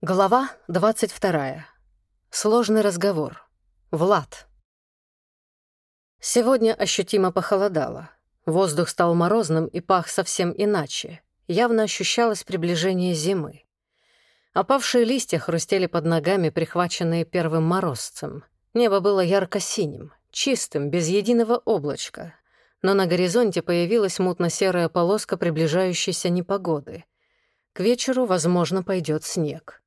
Глава 22. Сложный разговор. Влад. Сегодня ощутимо похолодало. Воздух стал морозным и пах совсем иначе. Явно ощущалось приближение зимы. Опавшие листья хрустели под ногами, прихваченные первым морозцем. Небо было ярко-синим, чистым, без единого облачка. Но на горизонте появилась мутно-серая полоска приближающейся непогоды. К вечеру, возможно, пойдет снег.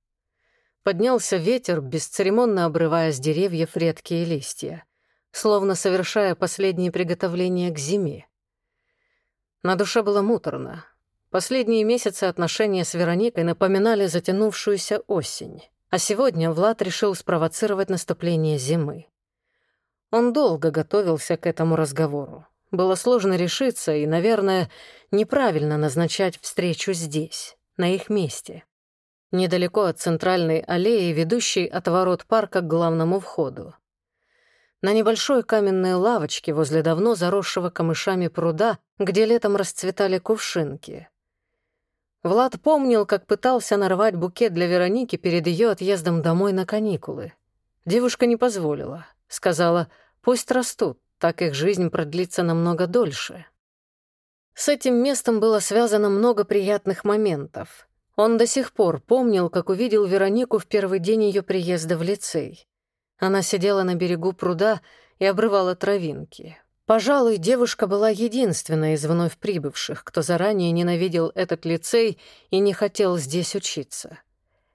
Поднялся ветер, бесцеремонно обрывая с деревьев редкие листья, словно совершая последние приготовления к зиме. На душе было муторно. Последние месяцы отношения с Вероникой напоминали затянувшуюся осень, а сегодня Влад решил спровоцировать наступление зимы. Он долго готовился к этому разговору. Было сложно решиться и, наверное, неправильно назначать встречу здесь, на их месте недалеко от центральной аллеи, ведущей от ворот парка к главному входу. На небольшой каменной лавочке возле давно заросшего камышами пруда, где летом расцветали кувшинки. Влад помнил, как пытался нарвать букет для Вероники перед ее отъездом домой на каникулы. Девушка не позволила. Сказала, пусть растут, так их жизнь продлится намного дольше. С этим местом было связано много приятных моментов — он до сих пор помнил, как увидел Веронику в первый день ее приезда в лицей. Она сидела на берегу пруда и обрывала травинки. Пожалуй, девушка была единственной из вновь прибывших, кто заранее ненавидел этот лицей и не хотел здесь учиться.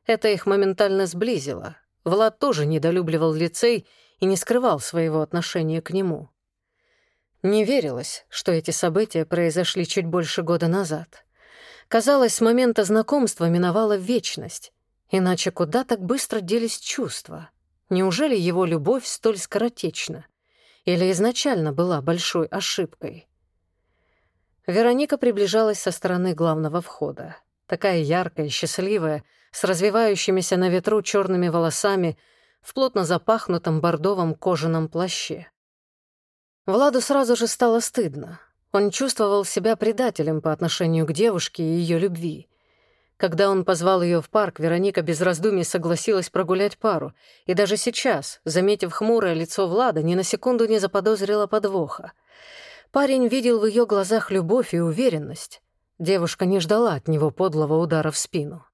Это их моментально сблизило. Влад тоже недолюбливал лицей и не скрывал своего отношения к нему. Не верилось, что эти события произошли чуть больше года назад. Казалось, с момента знакомства миновала вечность. Иначе куда так быстро делись чувства? Неужели его любовь столь скоротечна? Или изначально была большой ошибкой? Вероника приближалась со стороны главного входа. Такая яркая, счастливая, с развивающимися на ветру черными волосами, в плотно запахнутом бордовом кожаном плаще. Владу сразу же стало стыдно. Он чувствовал себя предателем по отношению к девушке и ее любви. Когда он позвал ее в парк, Вероника без раздумий согласилась прогулять пару, и даже сейчас, заметив хмурое лицо Влада, ни на секунду не заподозрила подвоха. Парень видел в ее глазах любовь и уверенность. Девушка не ждала от него подлого удара в спину.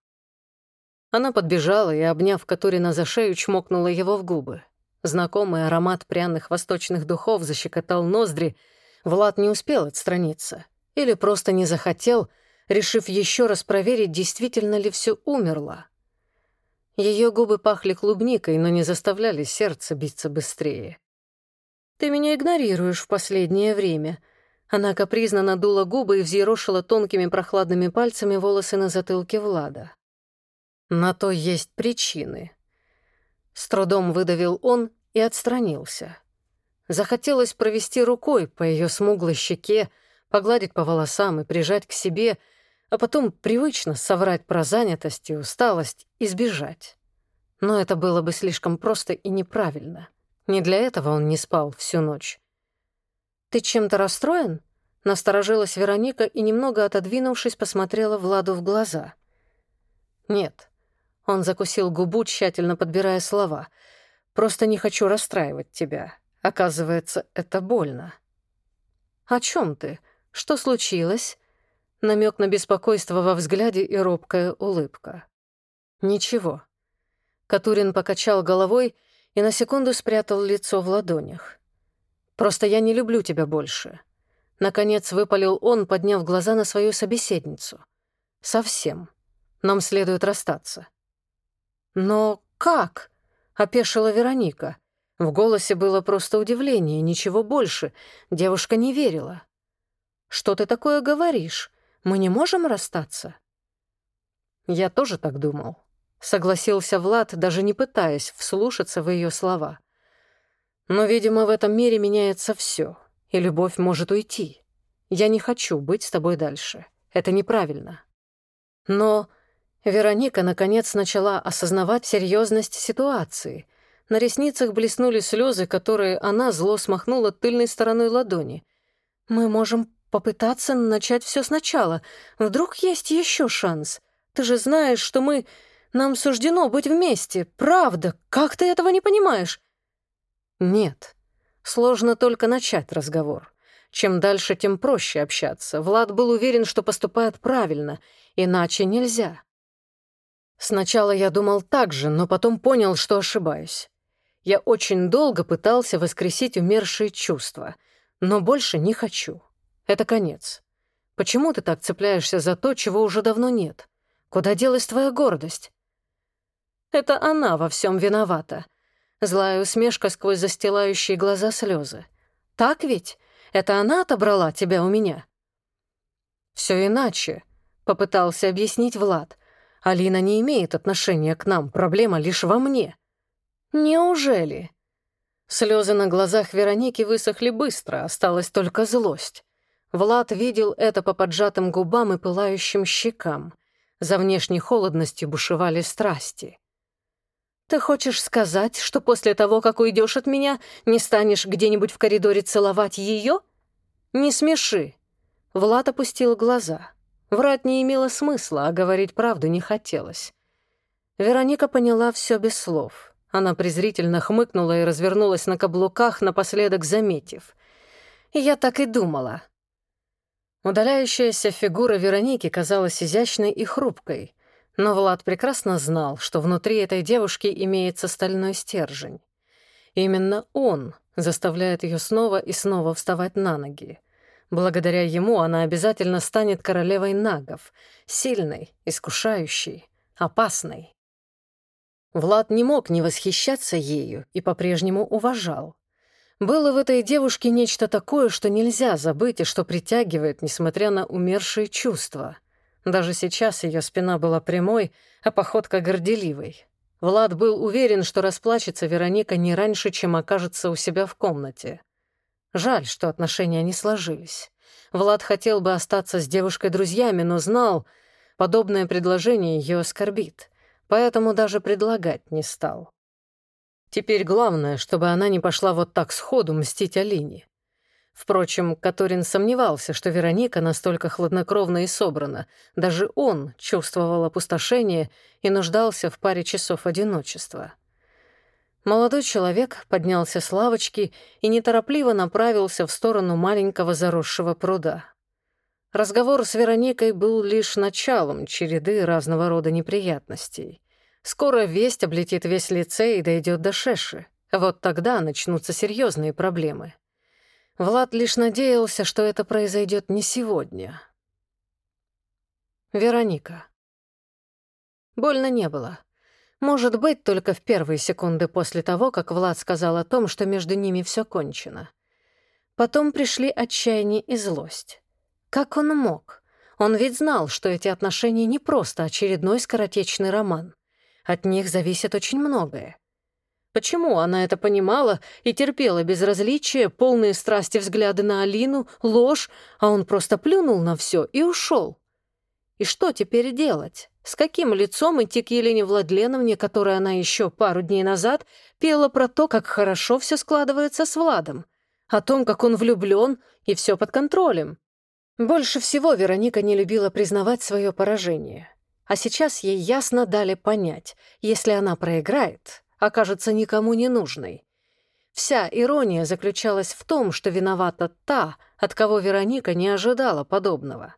Она подбежала и, обняв Катурина за шею, чмокнула его в губы. Знакомый аромат пряных восточных духов защекотал ноздри, Влад не успел отстраниться. Или просто не захотел, решив еще раз проверить, действительно ли все умерло. Ее губы пахли клубникой, но не заставляли сердце биться быстрее. «Ты меня игнорируешь в последнее время». Она капризно надула губы и взъерошила тонкими прохладными пальцами волосы на затылке Влада. «На то есть причины». С трудом выдавил он и отстранился. Захотелось провести рукой по ее смуглой щеке, погладить по волосам и прижать к себе, а потом привычно соврать про занятость и усталость и сбежать. Но это было бы слишком просто и неправильно. Не для этого он не спал всю ночь. «Ты чем-то расстроен?» Насторожилась Вероника и, немного отодвинувшись, посмотрела Владу в глаза. «Нет». Он закусил губу, тщательно подбирая слова. «Просто не хочу расстраивать тебя. Оказывается, это больно. «О чем ты? Что случилось?» Намек на беспокойство во взгляде и робкая улыбка. «Ничего». Катурин покачал головой и на секунду спрятал лицо в ладонях. «Просто я не люблю тебя больше». Наконец выпалил он, подняв глаза на свою собеседницу. «Совсем. Нам следует расстаться». «Но как?» — опешила Вероника. В голосе было просто удивление, ничего больше. Девушка не верила. «Что ты такое говоришь? Мы не можем расстаться?» «Я тоже так думал», — согласился Влад, даже не пытаясь вслушаться в ее слова. «Но, видимо, в этом мире меняется все, и любовь может уйти. Я не хочу быть с тобой дальше. Это неправильно». Но Вероника наконец начала осознавать серьезность ситуации — на ресницах блеснули слезы, которые она зло смахнула тыльной стороной ладони. «Мы можем попытаться начать все сначала. Вдруг есть еще шанс. Ты же знаешь, что мы... Нам суждено быть вместе, правда. Как ты этого не понимаешь?» «Нет. Сложно только начать разговор. Чем дальше, тем проще общаться. Влад был уверен, что поступает правильно, иначе нельзя. Сначала я думал так же, но потом понял, что ошибаюсь. Я очень долго пытался воскресить умершие чувства, но больше не хочу. Это конец. Почему ты так цепляешься за то, чего уже давно нет? Куда делась твоя гордость? Это она во всем виновата. Злая усмешка сквозь застилающие глаза слезы. Так ведь? Это она отобрала тебя у меня?» «Все иначе», — попытался объяснить Влад. «Алина не имеет отношения к нам, проблема лишь во мне». «Неужели?» Слезы на глазах Вероники высохли быстро, осталась только злость. Влад видел это по поджатым губам и пылающим щекам. За внешней холодностью бушевали страсти. «Ты хочешь сказать, что после того, как уйдешь от меня, не станешь где-нибудь в коридоре целовать ее? Не смеши!» Влад опустил глаза. Врать не имело смысла, а говорить правду не хотелось. Вероника поняла все без слов. Она презрительно хмыкнула и развернулась на каблуках, напоследок заметив. «Я так и думала». Удаляющаяся фигура Вероники казалась изящной и хрупкой — но Влад прекрасно знал, что внутри этой девушки имеется стальной стержень. Именно он заставляет ее снова и снова вставать на ноги. Благодаря ему она обязательно станет королевой нагов, сильной, искушающей, опасной. Влад не мог не восхищаться ею и по-прежнему уважал. Было в этой девушке нечто такое, что нельзя забыть и что притягивает, несмотря на умершие чувства — даже сейчас ее спина была прямой, а походка горделивой. Влад был уверен, что расплачется Вероника не раньше, чем окажется у себя в комнате. Жаль, что отношения не сложились. Влад хотел бы остаться с девушкой друзьями, но знал, подобное предложение ее оскорбит, поэтому даже предлагать не стал. Теперь главное, чтобы она не пошла вот так сходу мстить Алине. Впрочем, Каторин сомневался, что Вероника настолько хладнокровна и собрана. Даже он чувствовал опустошение и нуждался в паре часов одиночества. Молодой человек поднялся с лавочки и неторопливо направился в сторону маленького заросшего пруда. Разговор с Вероникой был лишь началом череды разного рода неприятностей. Скоро весть облетит весь лицей и дойдет до Шеши. Вот тогда начнутся серьезные проблемы. Влад лишь надеялся, что это произойдет не сегодня. Вероника. Больно не было. Может быть, только в первые секунды после того, как Влад сказал о том, что между ними все кончено. Потом пришли отчаяние и злость. Как он мог? Он ведь знал, что эти отношения не просто очередной скоротечный роман. От них зависит очень многое. Почему она это понимала и терпела безразличие, полные страсти взгляды на Алину, ложь, а он просто плюнул на все и ушел? И что теперь делать? С каким лицом идти к Елене Владленовне, которая она еще пару дней назад пела про то, как хорошо все складывается с Владом, о том, как он влюблен и все под контролем? Больше всего Вероника не любила признавать свое поражение. А сейчас ей ясно дали понять, если она проиграет, окажется никому не нужной. Вся ирония заключалась в том, что виновата та, от кого Вероника не ожидала подобного.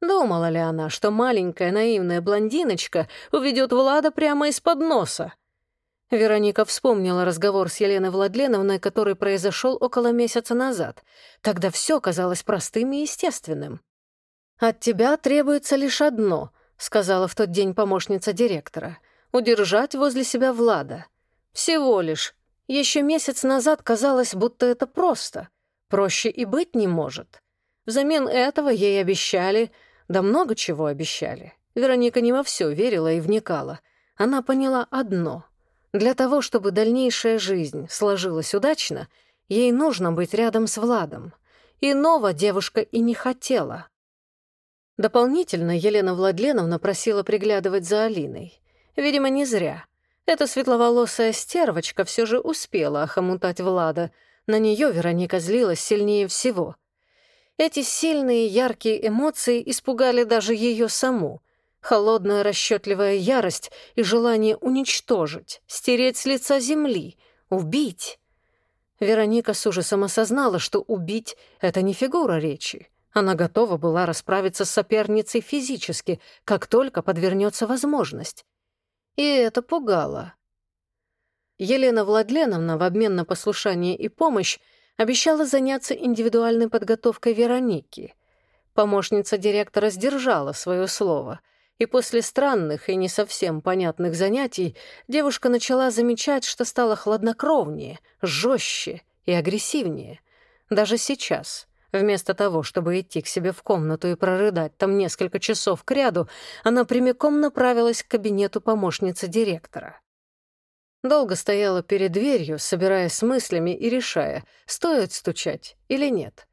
Думала ли она, что маленькая наивная блондиночка уведет Влада прямо из-под носа? Вероника вспомнила разговор с Еленой Владленовной, который произошел около месяца назад. Тогда все казалось простым и естественным. «От тебя требуется лишь одно», — сказала в тот день помощница директора — удержать возле себя Влада. Всего лишь. Еще месяц назад казалось, будто это просто. Проще и быть не может. Взамен этого ей обещали, да много чего обещали. Вероника не во все верила и вникала. Она поняла одно. Для того, чтобы дальнейшая жизнь сложилась удачно, ей нужно быть рядом с Владом. Иного девушка и не хотела. Дополнительно Елена Владленовна просила приглядывать за Алиной. Видимо, не зря. Эта светловолосая стервочка все же успела охомутать Влада. На нее Вероника злилась сильнее всего. Эти сильные, яркие эмоции испугали даже ее саму. Холодная расчетливая ярость и желание уничтожить, стереть с лица земли, убить. Вероника с ужасом осознала, что убить — это не фигура речи. Она готова была расправиться с соперницей физически, как только подвернется возможность. И это пугало. Елена Владленовна в обмен на послушание и помощь обещала заняться индивидуальной подготовкой Вероники. Помощница директора сдержала свое слово, и после странных и не совсем понятных занятий девушка начала замечать, что стала хладнокровнее, жестче и агрессивнее. Даже сейчас — Вместо того, чтобы идти к себе в комнату и прорыдать там несколько часов кряду, она прямиком направилась к кабинету помощницы директора. Долго стояла перед дверью, собираясь с мыслями и решая, стоит стучать или нет.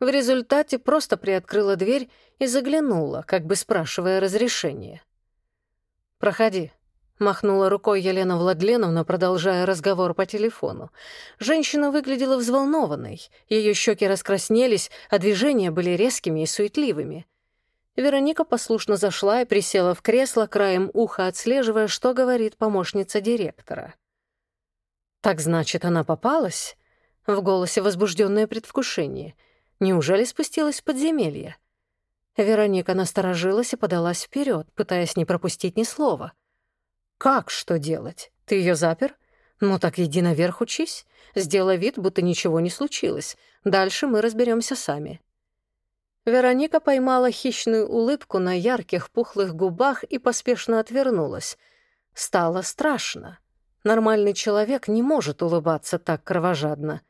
В результате просто приоткрыла дверь и заглянула, как бы спрашивая разрешения. «Проходи», Махнула рукой Елена Владленовна, продолжая разговор по телефону. Женщина выглядела взволнованной, ее щеки раскраснелись, а движения были резкими и суетливыми. Вероника послушно зашла и присела в кресло, краем уха отслеживая, что говорит помощница директора. «Так значит, она попалась?» В голосе возбужденное предвкушение. Неужели спустилась в подземелье? Вероника насторожилась и подалась вперед, пытаясь не пропустить ни слова — «Как что делать? Ты ее запер? Ну так иди наверх учись. Сделай вид, будто ничего не случилось. Дальше мы разберемся сами». Вероника поймала хищную улыбку на ярких пухлых губах и поспешно отвернулась. Стало страшно. Нормальный человек не может улыбаться так кровожадно.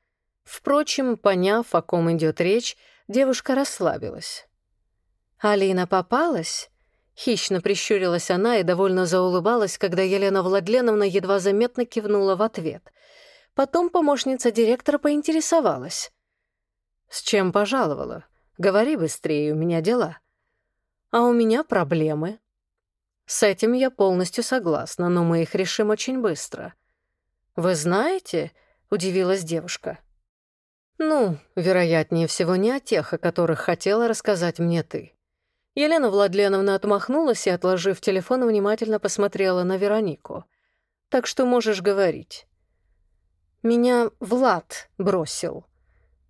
Впрочем, поняв, о ком идет речь, девушка расслабилась. «Алина попалась?» Хищно прищурилась она и довольно заулыбалась, когда Елена Владленовна едва заметно кивнула в ответ. Потом помощница директора поинтересовалась. «С чем пожаловала? Говори быстрее, у меня дела». «А у меня проблемы». «С этим я полностью согласна, но мы их решим очень быстро». «Вы знаете?» — удивилась девушка. «Ну, вероятнее всего, не о тех, о которых хотела рассказать мне ты. Елена Владленовна отмахнулась и, отложив телефон, внимательно посмотрела на Веронику. «Так что можешь говорить». «Меня Влад бросил».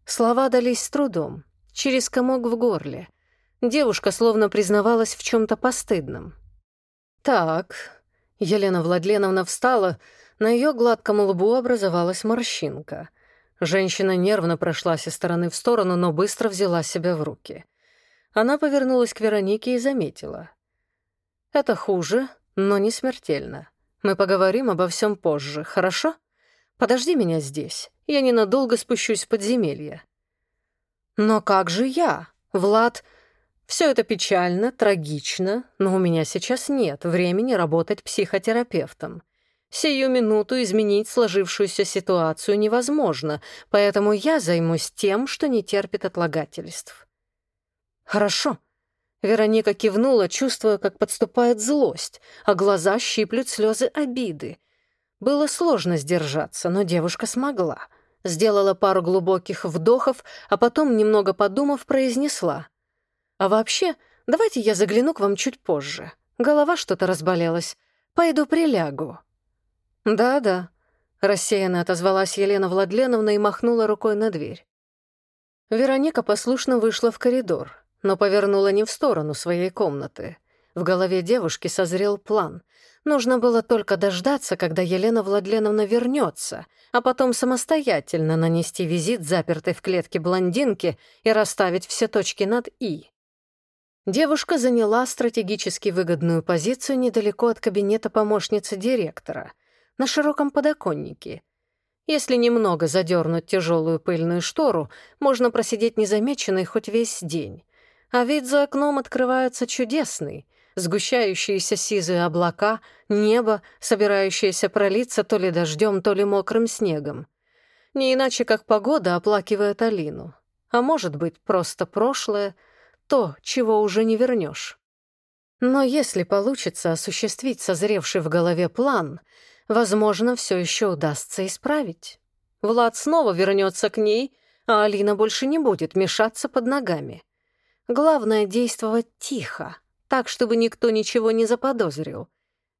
Слова дались с трудом, через комок в горле. Девушка словно признавалась в чем то постыдном. «Так...» Елена Владленовна встала, на ее гладком лбу образовалась морщинка. Женщина нервно прошлась из стороны в сторону, но быстро взяла себя в руки. Она повернулась к Веронике и заметила. «Это хуже, но не смертельно. Мы поговорим обо всем позже, хорошо? Подожди меня здесь. Я ненадолго спущусь в подземелье». «Но как же я? Влад...» Все это печально, трагично, но у меня сейчас нет времени работать психотерапевтом. Сию минуту изменить сложившуюся ситуацию невозможно, поэтому я займусь тем, что не терпит отлагательств. «Хорошо». Вероника кивнула, чувствуя, как подступает злость, а глаза щиплют слезы обиды. Было сложно сдержаться, но девушка смогла. Сделала пару глубоких вдохов, а потом, немного подумав, произнесла. «А вообще, давайте я загляну к вам чуть позже. Голова что-то разболелась. Пойду прилягу». «Да-да», — рассеянно отозвалась Елена Владленовна и махнула рукой на дверь. Вероника послушно вышла в коридор но повернула не в сторону своей комнаты. В голове девушки созрел план. Нужно было только дождаться, когда Елена Владленовна вернется, а потом самостоятельно нанести визит запертой в клетке блондинки и расставить все точки над «и». Девушка заняла стратегически выгодную позицию недалеко от кабинета помощницы директора, на широком подоконнике. Если немного задернуть тяжелую пыльную штору, можно просидеть незамеченной хоть весь день. А вид за окном открывается чудесный. Сгущающиеся сизые облака, небо, собирающееся пролиться то ли дождем, то ли мокрым снегом. Не иначе, как погода оплакивает Алину. А может быть, просто прошлое, то, чего уже не вернешь. Но если получится осуществить созревший в голове план, возможно, все еще удастся исправить. Влад снова вернется к ней, а Алина больше не будет мешаться под ногами. Главное — действовать тихо, так, чтобы никто ничего не заподозрил.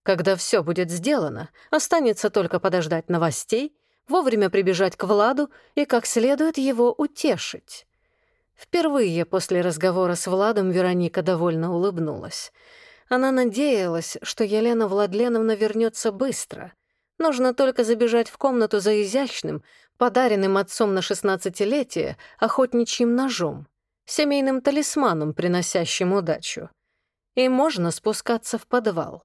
Когда все будет сделано, останется только подождать новостей, вовремя прибежать к Владу и как следует его утешить. Впервые после разговора с Владом Вероника довольно улыбнулась. Она надеялась, что Елена Владленовна вернется быстро. Нужно только забежать в комнату за изящным, подаренным отцом на шестнадцатилетие, охотничьим ножом, семейным талисманом, приносящим удачу. И можно спускаться в подвал.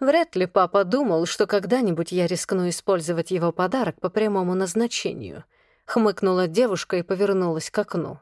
Вряд ли папа думал, что когда-нибудь я рискну использовать его подарок по прямому назначению. Хмыкнула девушка и повернулась к окну.